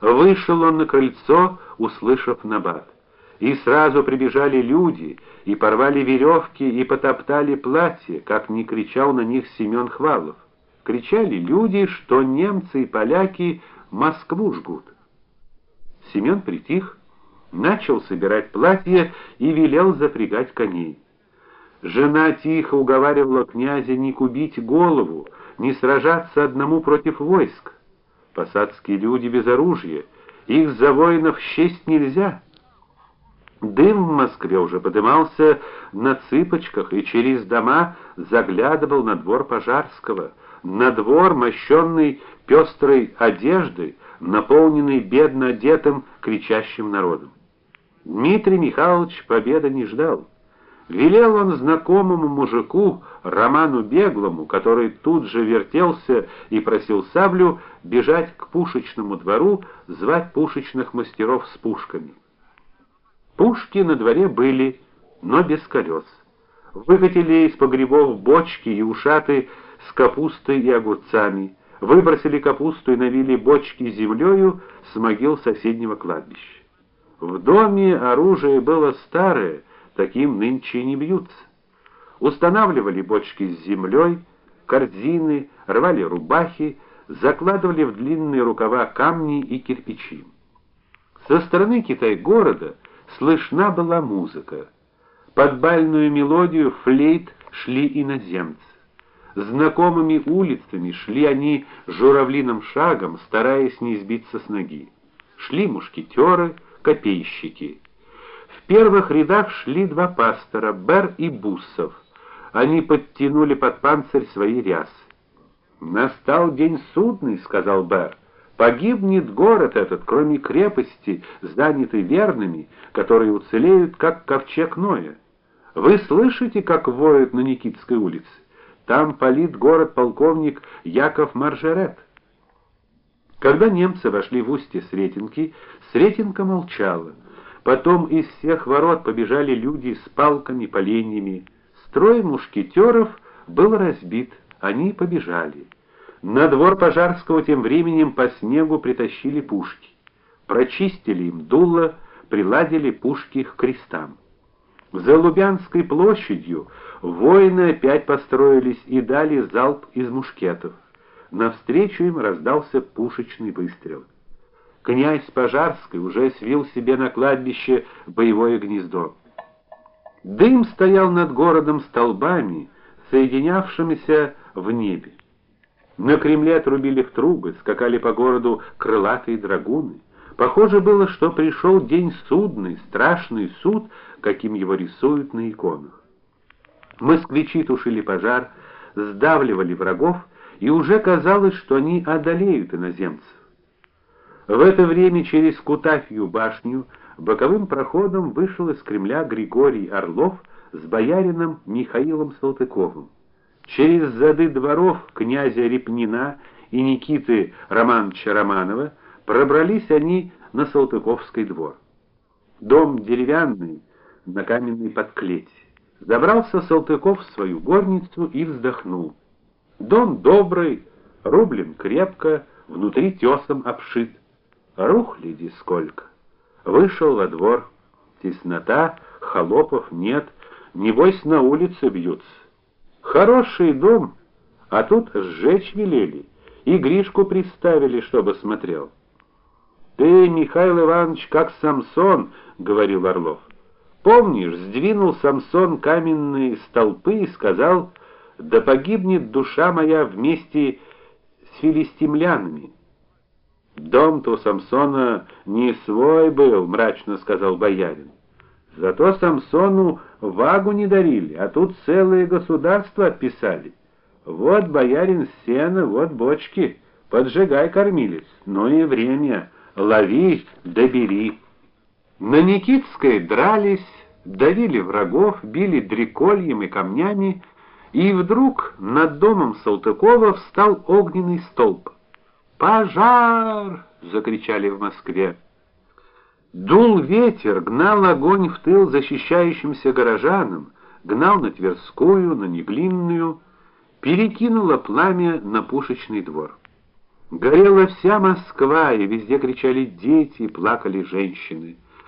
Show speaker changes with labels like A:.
A: Вышел он на крыльцо, услышав набат. И сразу прибежали люди, и порвали веревки, и потоптали платье, как не кричал на них Семен Хвалов. Кричали люди, что немцы и поляки Москву жгут. Семен притих, начал собирать платье и велел запрягать коней. Жена тихо уговаривала князя не кубить голову, не сражаться одному против войск. Посадские люди без оружия, их за воинов счесть нельзя. Дым в Москве уже подымался на цыпочках и через дома заглядывал на двор Пожарского, на двор, мощенный пестрой одеждой, наполненный бедно одетым кричащим народом. Дмитрий Михайлович победы не ждал. Велел он знакомому мужику, Роману Беглому, который тут же вертелся и просил саблю, бежать к пушечному двору, звать пушечных мастеров с пушками. Пушки на дворе были, но без колес. Выкатили из погребов бочки и ушаты с капустой и огурцами, выбросили капусту и навили бочки землею с могил соседнего кладбища. В доме оружие было старое, таким нынче не бьются. Устанавливали бочки с землей, корзины, рвали рубахи, закладывали в длинные рукава камни и кирпичи. Со стороны Китай-города слышна была музыка. Под бальную мелодию флейт шли иноземцы. Знакомыми улицами шли они журавлиным шагом, стараясь не сбиться с ноги. Шли мушкетеры, копейщики. В первых рядах шли два пастора, Бер и Буссов. Они подтянули под панцирь свои рясы. Настал день судный, сказал Бер. Погибнет город этот, кроме крепости, занятой верными, которые уцелеют, как ковчег Ноя. Вы слышите, как воют на Никитской улице? Там палит город полковник Яков Маржерет. Когда немцы вошли в устье Сретенки, Сретенка молчала. Потом из всех ворот побежали люди с палками, поленьями. Строй мушкетеров был разбит, они побежали. На двор Пожарского тем временем по снегу притащили пушки. Прочистили им дуло, приладили пушки к крестам. За Лубянской площадью воины опять построились и дали залп из мушкетов. Навстречу им раздался пушечный выстрел. Князь Пожарский уже свил себе на кладбище боевое гнездо. Дым стоял над городом столбами, соединявшимися в небе. На Кремле отрубили в трубы, скакали по городу крылатые драгуны. Похоже было, что пришел день судный, страшный суд, каким его рисуют на иконах. Москвичи тушили пожар, сдавливали врагов, и уже казалось, что они одолеют иноземцев. В это время через Кутафью башню боковым проходом вышел из Кремля Григорий Орлов с боярином Михаилом Салтыковым. Через зады дворов князя Репнина и Никиты Романовича Романова пробрались они на Салтыковский двор. Дом деревянный, на каменной подклете. Забрался Салтыков в свою горницу и вздохнул. Дом добрый, рублен крепко, внутри тесом обшит. Рухляди сколько. Вышел во двор. Теснота, холопов нет, небось на улице бьются. Хороший дом, а тут сжечь велели, и Гришку приставили, чтобы смотрел. Ты, Михаил Иванович, как Самсон, говорил Орлов. Помнишь, сдвинул Самсон каменные столпы и сказал: "Да погибнет душа моя вместе с филистимлянами". Дом-то у Самсона не свой был, мрачно сказал боярин. Зато Самсону вагу не дарили, а тут целое государство отписали. Вот боярин сено, вот бочки, поджигай кормились. Ну и время, лови, добери. На Никитской дрались, давили врагов, били дрекольем и камнями, и вдруг над домом Салтыкова встал огненный столб. Пожар! закричали в Москве. Дул ветер, гнал огонь в тыл защищающимся горожанам, гнал на Тверскую, на Неглинную, перекинуло пламя на пушечный двор. Горела вся Москва, и везде кричали дети, плакали женщины.